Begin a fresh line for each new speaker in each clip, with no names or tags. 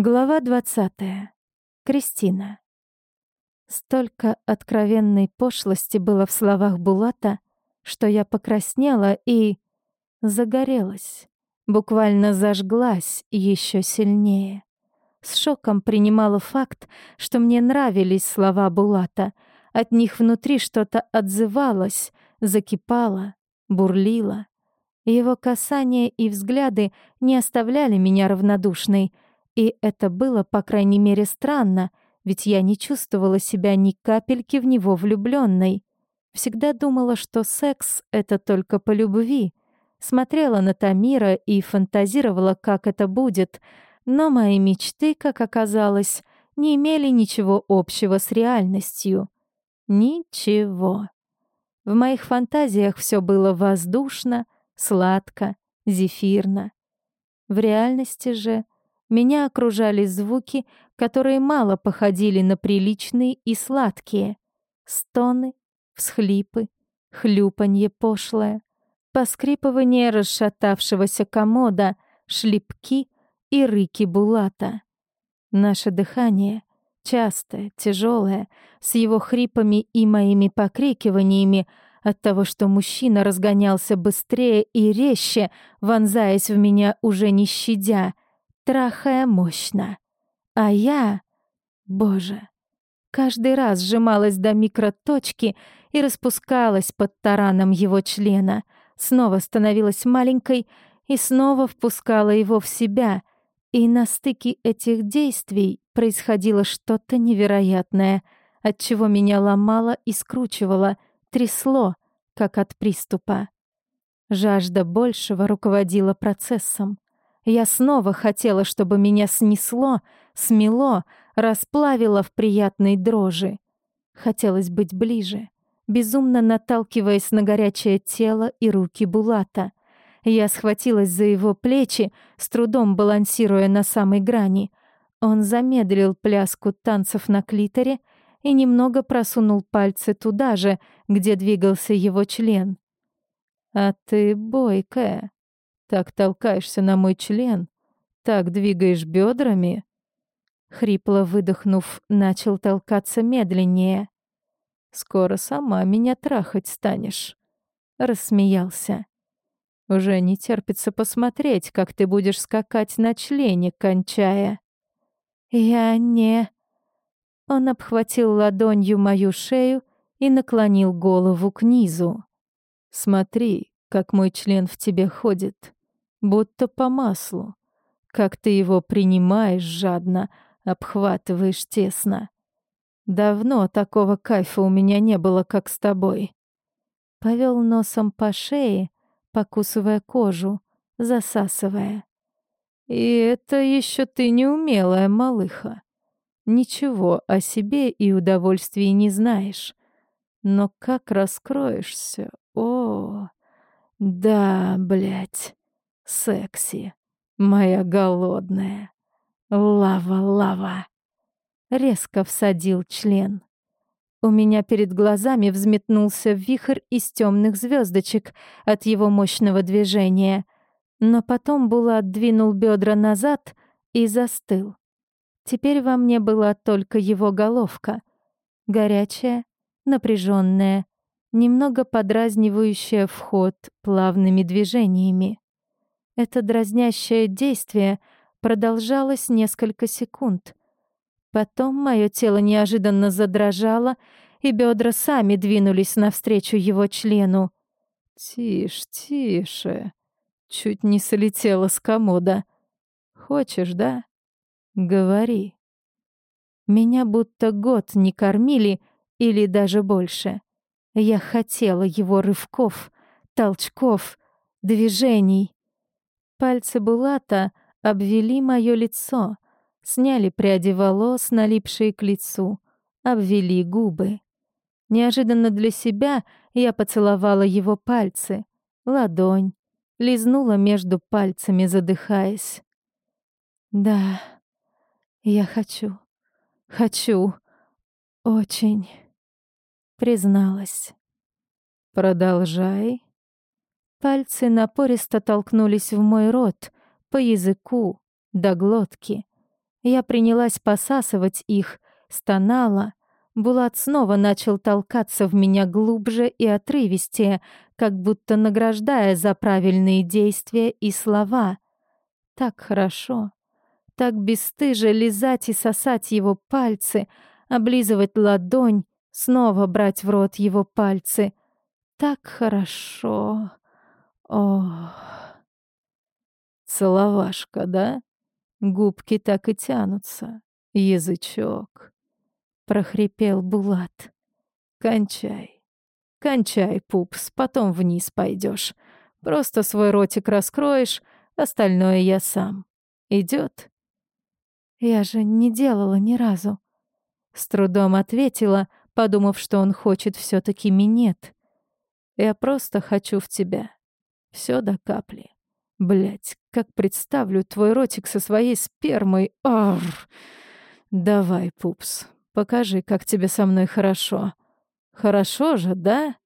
Глава 20. Кристина. Столько откровенной пошлости было в словах Булата, что я покраснела и загорелась, буквально зажглась еще сильнее. С шоком принимала факт, что мне нравились слова Булата. От них внутри что-то отзывалось, закипало, бурлило. Его касания и взгляды не оставляли меня равнодушной — и это было, по крайней мере, странно, ведь я не чувствовала себя ни капельки в него влюбленной. Всегда думала, что секс — это только по любви. Смотрела на Тамира и фантазировала, как это будет, но мои мечты, как оказалось, не имели ничего общего с реальностью. Ничего. В моих фантазиях все было воздушно, сладко, зефирно. В реальности же — меня окружали звуки, которые мало походили на приличные и сладкие. Стоны, всхлипы, хлюпанье пошлое, поскрипывание расшатавшегося комода, шлепки и рыки булата. Наше дыхание, частое, тяжелое, с его хрипами и моими покрикиваниями, от того, что мужчина разгонялся быстрее и резче, вонзаясь в меня уже не щадя — трахая мощно. А я, боже, каждый раз сжималась до микроточки и распускалась под тараном его члена, снова становилась маленькой и снова впускала его в себя, и на стыке этих действий происходило что-то невероятное, от чего меня ломало и скручивало, трясло, как от приступа. Жажда большего руководила процессом. Я снова хотела, чтобы меня снесло, смело, расплавило в приятной дрожи. Хотелось быть ближе, безумно наталкиваясь на горячее тело и руки Булата. Я схватилась за его плечи, с трудом балансируя на самой грани. Он замедлил пляску танцев на клиторе и немного просунул пальцы туда же, где двигался его член. «А ты бойкая», так толкаешься на мой член, так двигаешь бедрами. Хрипло выдохнув, начал толкаться медленнее. Скоро сама меня трахать станешь. Рассмеялся. Уже не терпится посмотреть, как ты будешь скакать на члене, кончая. Я не... Он обхватил ладонью мою шею и наклонил голову к низу. Смотри, как мой член в тебе ходит будто по маслу. Как ты его принимаешь жадно, обхватываешь тесно. Давно такого кайфа у меня не было, как с тобой. Повел носом по шее, покусывая кожу, засасывая. И это еще ты неумелая малыха. Ничего о себе и удовольствии не знаешь. Но как раскроешься? О, да, блядь. Секси, моя голодная. Лава, лава. Резко всадил член. У меня перед глазами взметнулся вихрь из темных звездочек от его мощного движения, но потом Булат двинул бедра назад и застыл. Теперь во мне была только его головка, горячая, напряженная, немного подразнивающая вход плавными движениями. Это дразнящее действие продолжалось несколько секунд. Потом мое тело неожиданно задрожало, и бедра сами двинулись навстречу его члену. «Тише, тише!» Чуть не солетела с комода. «Хочешь, да? Говори». Меня будто год не кормили или даже больше. Я хотела его рывков, толчков, движений. Пальцы Булата обвели мое лицо, сняли пряди волос, налипшие к лицу, обвели губы. Неожиданно для себя я поцеловала его пальцы, ладонь, лизнула между пальцами, задыхаясь. «Да, я хочу, хочу, очень», — призналась. «Продолжай», Пальцы напористо толкнулись в мой рот, по языку, до глотки. Я принялась посасывать их, стонала. Булат снова начал толкаться в меня глубже и отрывистее, как будто награждая за правильные действия и слова. Так хорошо, так бесстыже лизать и сосать его пальцы, облизывать ладонь, снова брать в рот его пальцы. Так хорошо. Ох.
Целовашка, да? Губки так и тянутся. Язычок. Прохрипел Булат. Кончай. Кончай, пупс, потом вниз пойдешь. Просто свой ротик раскроешь, остальное я сам. Идет?
Я же не делала ни разу. С трудом ответила, подумав, что он хочет все таки минет.
Я просто хочу в тебя. Все до капли. Блять, как представлю твой ротик со своей спермой. Ар! Давай, пупс, покажи, как тебе со мной хорошо. Хорошо же, да?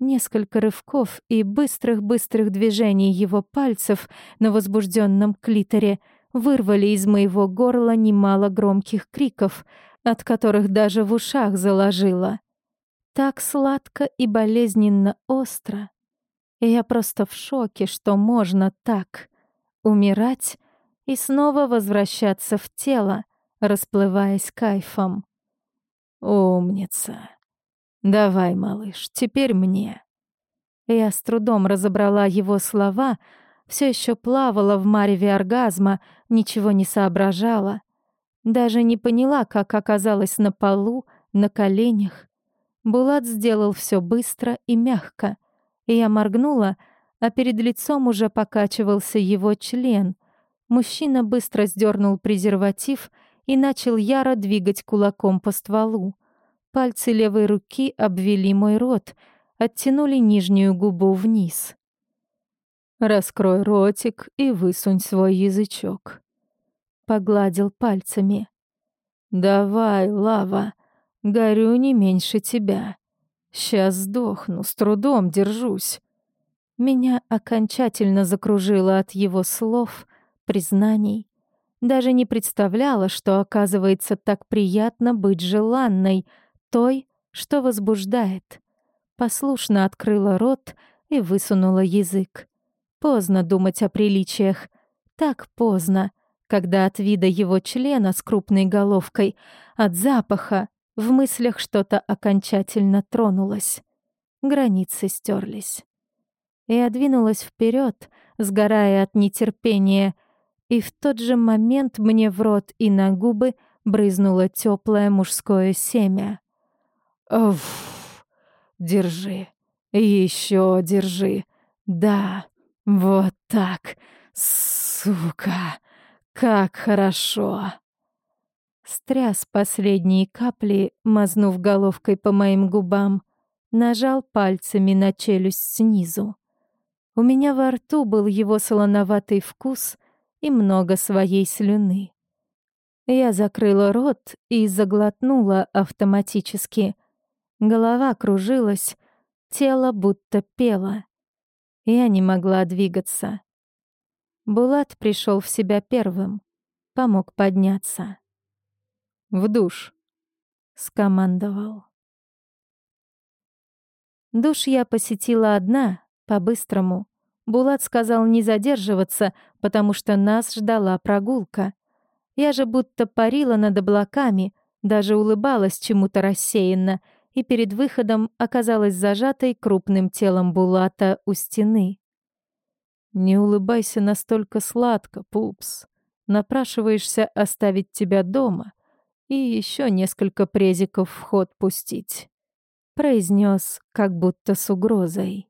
Несколько рывков и быстрых-быстрых движений его пальцев на возбужденном клиторе вырвали из моего горла немало громких криков, от которых даже в ушах заложило. Так сладко и болезненно остро, я просто в шоке, что можно так умирать и снова возвращаться в тело, расплываясь кайфом.
Умница. Давай, малыш, теперь мне.
Я с трудом разобрала его слова, все еще плавала в мареве оргазма, ничего не соображала. Даже не поняла, как оказалась на полу, на коленях. Булат сделал все быстро и мягко — я моргнула, а перед лицом уже покачивался его член. Мужчина быстро сдернул презерватив и начал яро двигать кулаком по стволу. Пальцы левой руки обвели мой рот, оттянули нижнюю губу вниз.
«Раскрой ротик и высунь свой язычок», — погладил пальцами. «Давай, лава, горю не меньше тебя. Сейчас сдохну, с трудом держусь.
Меня окончательно закружило от его слов, признаний. Даже не представляла, что, оказывается, так приятно быть желанной, той, что возбуждает. Послушно открыла рот и высунула язык. Поздно думать о приличиях. Так поздно, когда от вида его члена с крупной головкой, от запаха, в мыслях что-то окончательно тронулось. Границы стерлись. Я двинулась вперед, сгорая от нетерпения, и в тот же момент мне в рот и на губы брызнуло теплое мужское семя.
Уф, держи, еще держи. Да, вот так, сука, как хорошо.
Стряс последние капли, мазнув головкой по моим губам, нажал пальцами на челюсть снизу. У меня во рту был его солоноватый вкус и много своей слюны. Я закрыла рот и заглотнула автоматически. Голова кружилась, тело будто пело. Я не могла двигаться. Булат пришел в себя первым, помог подняться.
В душ!» — скомандовал.
Душ я посетила одна, по-быстрому. Булат сказал не задерживаться, потому что нас ждала прогулка. Я же будто парила над облаками, даже улыбалась чему-то рассеянно и перед выходом оказалась зажатой крупным телом Булата у стены.
«Не улыбайся настолько сладко, пупс. Напрашиваешься оставить тебя дома, и еще несколько презиков в ход пустить», — произнес как будто с угрозой.